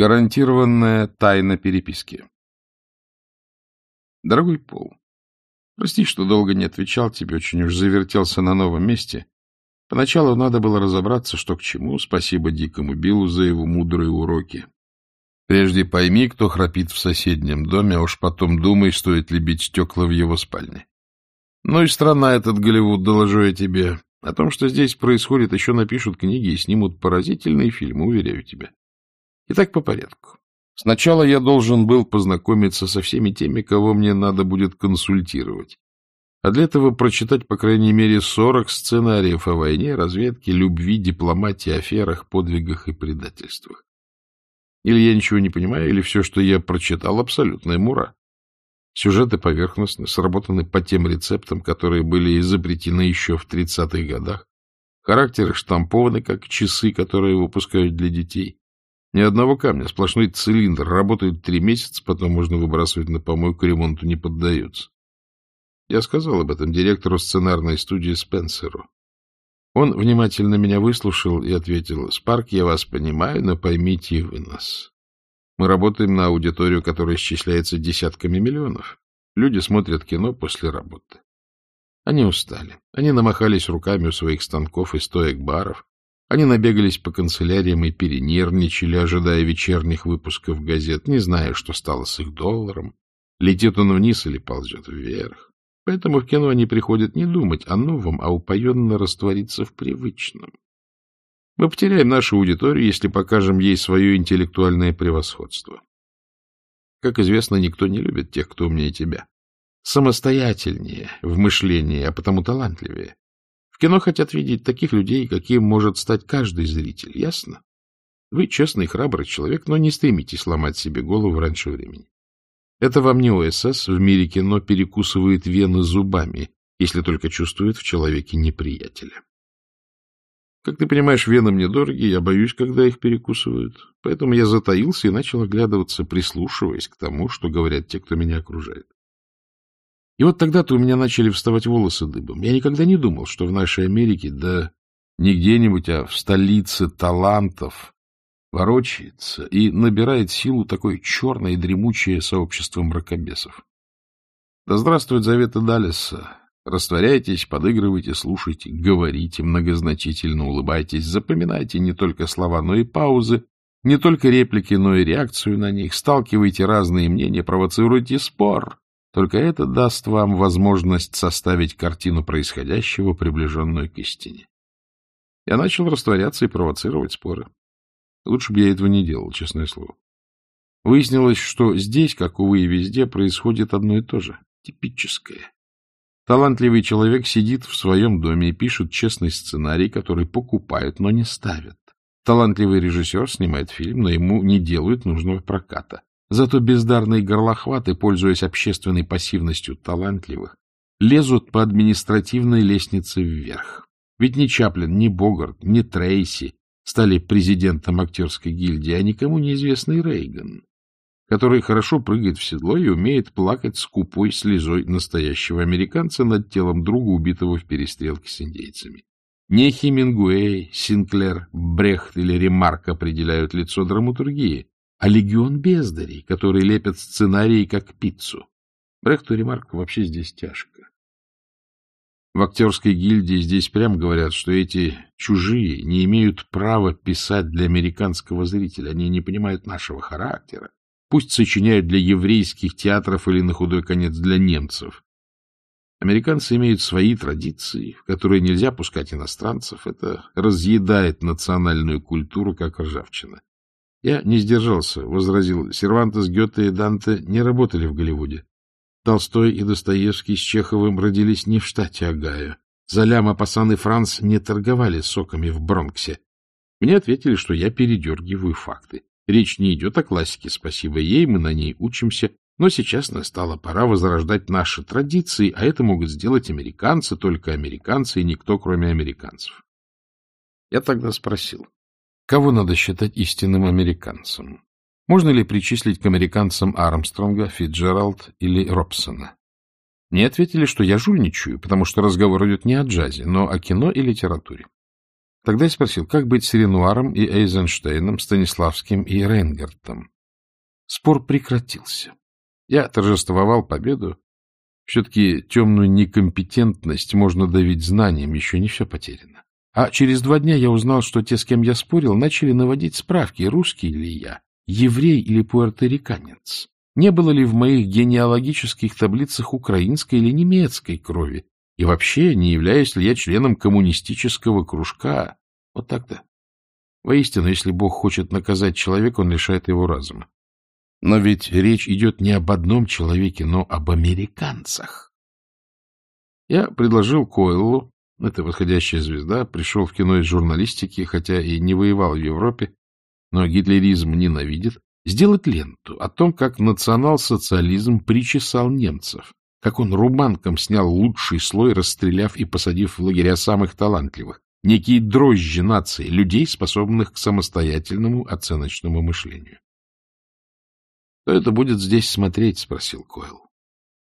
Гарантированная тайна переписки. Дорогой Пол, прости, что долго не отвечал тебе, очень уж завертелся на новом месте. Поначалу надо было разобраться, что к чему. Спасибо дикому Биллу за его мудрые уроки. Прежде пойми, кто храпит в соседнем доме, а уж потом думай, стоит ли бить стекла в его спальне. Ну и страна этот Голливуд, доложу я тебе. О том, что здесь происходит, еще напишут книги и снимут поразительные фильмы, уверяю тебя. Итак, по порядку. Сначала я должен был познакомиться со всеми теми, кого мне надо будет консультировать. А для этого прочитать, по крайней мере, 40 сценариев о войне, разведке, любви, дипломатии, аферах, подвигах и предательствах. Или я ничего не понимаю, или все, что я прочитал, абсолютная мура. Сюжеты поверхностны, сработаны по тем рецептам, которые были изобретены еще в 30-х годах. Характеры штампованы, как часы, которые выпускают для детей. Ни одного камня, сплошной цилиндр. Работают три месяца, потом можно выбрасывать на помойку, ремонту не поддается. Я сказал об этом директору сценарной студии Спенсеру. Он внимательно меня выслушал и ответил, «Спарк, я вас понимаю, но поймите и вы нас. Мы работаем на аудиторию, которая исчисляется десятками миллионов. Люди смотрят кино после работы. Они устали. Они намахались руками у своих станков и стоек баров, они набегались по канцеляриям и перенервничали, ожидая вечерних выпусков газет, не зная, что стало с их долларом. Летит он вниз или ползет вверх. Поэтому в кино они приходят не думать о новом, а упоенно раствориться в привычном. Мы потеряем нашу аудиторию, если покажем ей свое интеллектуальное превосходство. Как известно, никто не любит тех, кто умнее тебя. Самостоятельнее в мышлении, а потому талантливее кино хотят видеть таких людей, каким может стать каждый зритель, ясно? Вы честный, храбрый человек, но не стремитесь ломать себе голову раньше времени. Это вам не ОСС, в мире кино перекусывает вены зубами, если только чувствует в человеке неприятеля. Как ты понимаешь, вены мне дороги, я боюсь, когда их перекусывают. Поэтому я затаился и начал оглядываться, прислушиваясь к тому, что говорят те, кто меня окружает. И вот тогда-то у меня начали вставать волосы дыбом. Я никогда не думал, что в нашей Америке, да не где-нибудь, а в столице талантов, ворочается и набирает силу такое черное и дремучее сообщество мракобесов. Да здравствует заветы Даллеса. Растворяйтесь, подыгрывайте, слушайте, говорите, многозначительно улыбайтесь, запоминайте не только слова, но и паузы, не только реплики, но и реакцию на них, сталкивайте разные мнения, провоцируйте спор, только это даст вам возможность составить картину происходящего, приближенную к истине. Я начал растворяться и провоцировать споры. Лучше бы я этого не делал, честное слово. Выяснилось, что здесь, как, увы, и везде, происходит одно и то же, типическое. Талантливый человек сидит в своем доме и пишет честный сценарий, который покупают, но не ставят. Талантливый режиссер снимает фильм, но ему не делают нужного проката. Зато бездарные горлохваты, пользуясь общественной пассивностью талантливых, лезут по административной лестнице вверх. Ведь ни Чаплин, ни Богарт, ни Трейси стали президентом актерской гильдии, а никому неизвестный Рейган, который хорошо прыгает в седло и умеет плакать скупой слезой настоящего американца над телом друга, убитого в перестрелке с индейцами. Не Хемингуэй, Синклер, Брехт или Ремарк определяют лицо драматургии, а легион бездарей, которые лепят сценарии как пиццу. Брехту ремарк вообще здесь тяжко. В актерской гильдии здесь прям говорят, что эти чужие не имеют права писать для американского зрителя. Они не понимают нашего характера. Пусть сочиняют для еврейских театров или, на худой конец, для немцев. Американцы имеют свои традиции, в которые нельзя пускать иностранцев. Это разъедает национальную культуру, как ржавчина. Я не сдержался, возразил. Сервантес, Гёте и Данте не работали в Голливуде. Толстой и Достоевский с Чеховым родились не в штате Огайо. Золя, Мапасан и Франц не торговали соками в Бронксе. Мне ответили, что я передергиваю факты. Речь не идет о классике, спасибо ей, мы на ней учимся. Но сейчас настала пора возрождать наши традиции, а это могут сделать американцы, только американцы и никто, кроме американцев. Я тогда спросил, Кого надо считать истинным американцем? Можно ли причислить к американцам Армстронга, Фитджеральд или Робсона? Мне ответили, что я жульничаю, потому что разговор идет не о джазе, но о кино и литературе. Тогда я спросил, как быть с Ренуаром и Эйзенштейном, Станиславским и Рейнгартом. Спор прекратился. Я торжествовал победу. Все-таки темную некомпетентность можно давить знанием, еще не все потеряно. А через два дня я узнал, что те, с кем я спорил, начали наводить справки, русский ли я, еврей или пуэрториканец. Не было ли в моих генеалогических таблицах украинской или немецкой крови? И вообще, не являюсь ли я членом коммунистического кружка? Вот так-то. Воистину, если Бог хочет наказать человека, он лишает его разума. Но ведь речь идет не об одном человеке, но об американцах. Я предложил Койлу, это восходящая звезда, пришел в кино из журналистики, хотя и не воевал в Европе, но гитлеризм ненавидит, сделать ленту о том, как национал-социализм причесал немцев, как он рубанком снял лучший слой, расстреляв и посадив в лагеря самых талантливых, некие дрожжи нации, людей, способных к самостоятельному оценочному мышлению. — Кто это будет здесь смотреть? — спросил Койл. —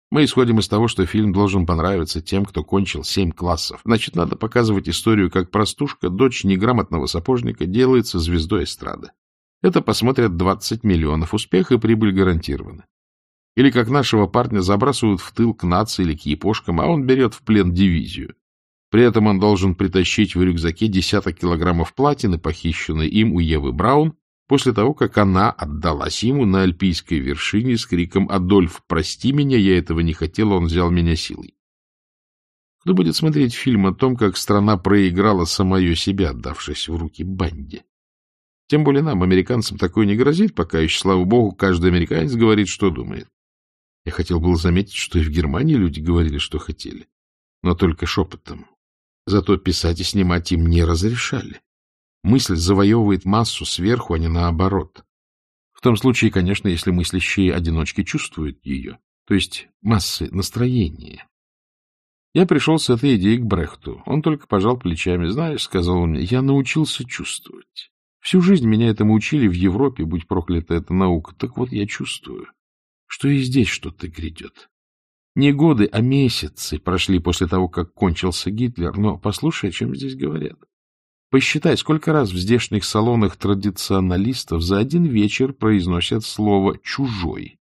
Мы исходим из того, что фильм должен понравиться тем, кто кончил семь классов. Значит, надо показывать историю, как простушка, дочь неграмотного сапожника, делается звездой эстрады. Это посмотрят 20 миллионов. Успех и прибыль гарантированы. Или как нашего парня забрасывают в тыл к нации или к япошкам, а он берет в плен дивизию. При этом он должен притащить в рюкзаке десяток килограммов платины, похищенной им у Евы Браун, после того, как она отдалась ему на альпийской вершине с криком «Адольф, прости меня, я этого не хотела, он взял меня силой». Кто будет смотреть фильм о том, как страна проиграла самое себя, отдавшись в руки банде? Тем более нам, американцам, такое не грозит, пока еще, слава богу, каждый американец говорит, что думает. Я хотел было заметить, что и в Германии люди говорили, что хотели, но только шепотом. Зато писать и снимать им не разрешали. Мысль завоевывает массу сверху, а не наоборот. В том случае, конечно, если мыслящие одиночки чувствуют ее, то есть массы настроения. Я пришел с этой идеей к Брехту. Он только пожал плечами. Знаешь, сказал он мне, я научился чувствовать. Всю жизнь меня этому учили в Европе, будь проклята эта наука. Так вот, я чувствую, что и здесь что-то грядет. Не годы, а месяцы прошли после того, как кончился Гитлер, но послушай, о чем здесь говорят. Посчитай, сколько раз в здешних салонах традиционалистов за один вечер произносят слово «чужой».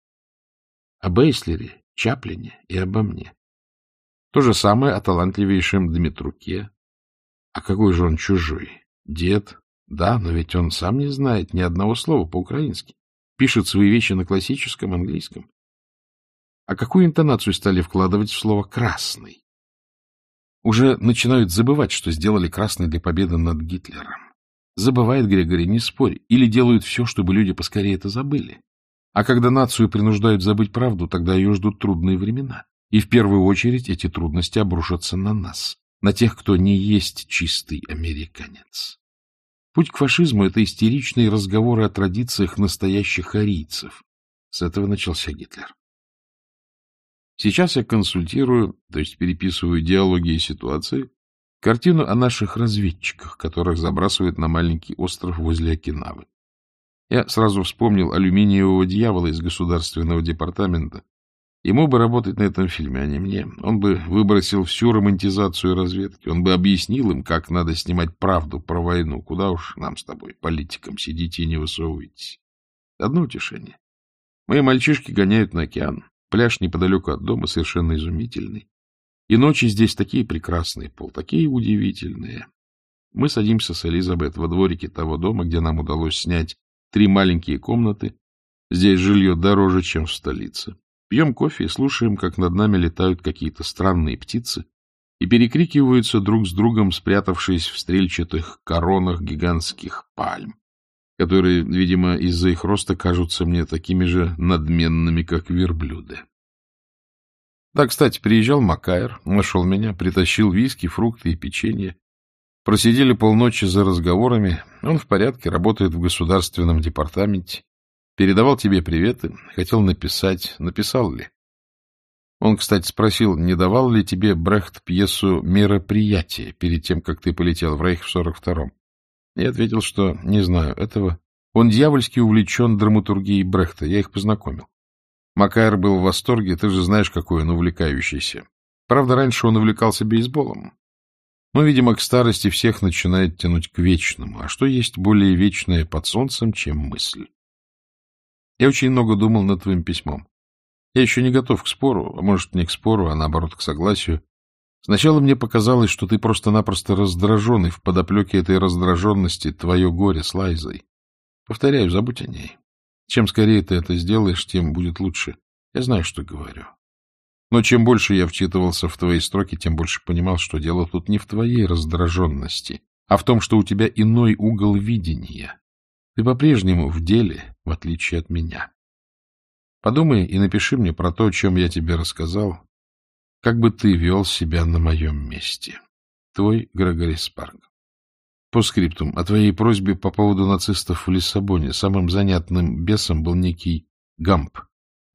О Бейслере, Чаплине и обо мне. То же самое о талантливейшем Дмитруке. А какой же он чужой? Дед, да, но ведь он сам не знает ни одного слова по-украински. Пишет свои вещи на классическом английском. А какую интонацию стали вкладывать в слово «красный»? Уже начинают забывать, что сделали красный для победы над Гитлером. Забывает Грегори, не спорь, или делают все, чтобы люди поскорее это забыли. А когда нацию принуждают забыть правду, тогда ее ждут трудные времена. И в первую очередь эти трудности обрушатся на нас, на тех, кто не есть чистый американец. Путь к фашизму — это истеричные разговоры о традициях настоящих арийцев. С этого начался Гитлер. Сейчас я консультирую, то есть переписываю диалоги и ситуации, картину о наших разведчиках, которых забрасывают на маленький остров возле Окинавы. Я сразу вспомнил алюминиевого дьявола из государственного департамента, Ему бы работать на этом фильме, а не мне. Он бы выбросил всю романтизацию разведки. Он бы объяснил им, как надо снимать правду про войну. Куда уж нам с тобой, политикам, сидите и не высовывайтесь. Одно утешение. Мои мальчишки гоняют на океан. Пляж неподалеку от дома совершенно изумительный. И ночи здесь такие прекрасные, пол такие удивительные. Мы садимся с Элизабет во дворике того дома, где нам удалось снять три маленькие комнаты. Здесь жилье дороже, чем в столице. Пьем кофе и слушаем, как над нами летают какие-то странные птицы и перекрикиваются друг с другом, спрятавшись в стрельчатых коронах гигантских пальм, которые, видимо, из-за их роста кажутся мне такими же надменными, как верблюды. Да, кстати, приезжал Макайр, нашел меня, притащил виски, фрукты и печенье. Просидели полночи за разговорами. Он в порядке, работает в государственном департаменте. Передавал тебе приветы, хотел написать. Написал ли? Он, кстати, спросил, не давал ли тебе Брехт пьесу «Мероприятие» перед тем, как ты полетел в Рейх в 42-м. Я ответил, что не знаю этого. Он дьявольски увлечен драматургией Брехта, я их познакомил. Макайр был в восторге, ты же знаешь, какой он увлекающийся. Правда, раньше он увлекался бейсболом. Но, видимо, к старости всех начинает тянуть к вечному. А что есть более вечное под солнцем, чем мысль? Я очень много думал над твоим письмом. Я еще не готов к спору, а может, не к спору, а наоборот, к согласию. Сначала мне показалось, что ты просто-напросто раздражен, и в подоплеке этой раздраженности твое горе с Лайзой. Повторяю, забудь о ней. Чем скорее ты это сделаешь, тем будет лучше. Я знаю, что говорю. Но чем больше я вчитывался в твои строки, тем больше понимал, что дело тут не в твоей раздраженности, а в том, что у тебя иной угол видения. Ты по-прежнему в деле, в отличие от меня. Подумай и напиши мне про то, о чем я тебе рассказал, как бы ты вел себя на моем месте. Твой Грегори Спарк. По скриптум. О твоей просьбе по поводу нацистов в Лиссабоне самым занятным бесом был некий Гамп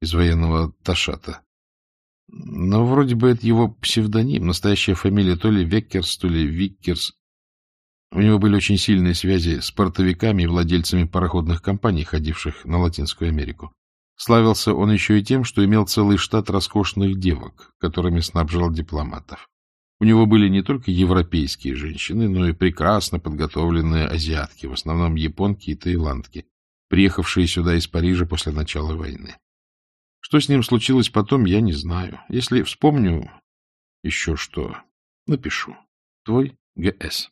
из военного Ташата. Но вроде бы это его псевдоним, настоящая фамилия то ли Веккерс, то ли Виккерс. У него были очень сильные связи с портовиками и владельцами пароходных компаний, ходивших на Латинскую Америку. Славился он еще и тем, что имел целый штат роскошных девок, которыми снабжал дипломатов. У него были не только европейские женщины, но и прекрасно подготовленные азиатки, в основном японки и таиландки, приехавшие сюда из Парижа после начала войны. Что с ним случилось потом, я не знаю. Если вспомню еще что, напишу. Твой Г.С.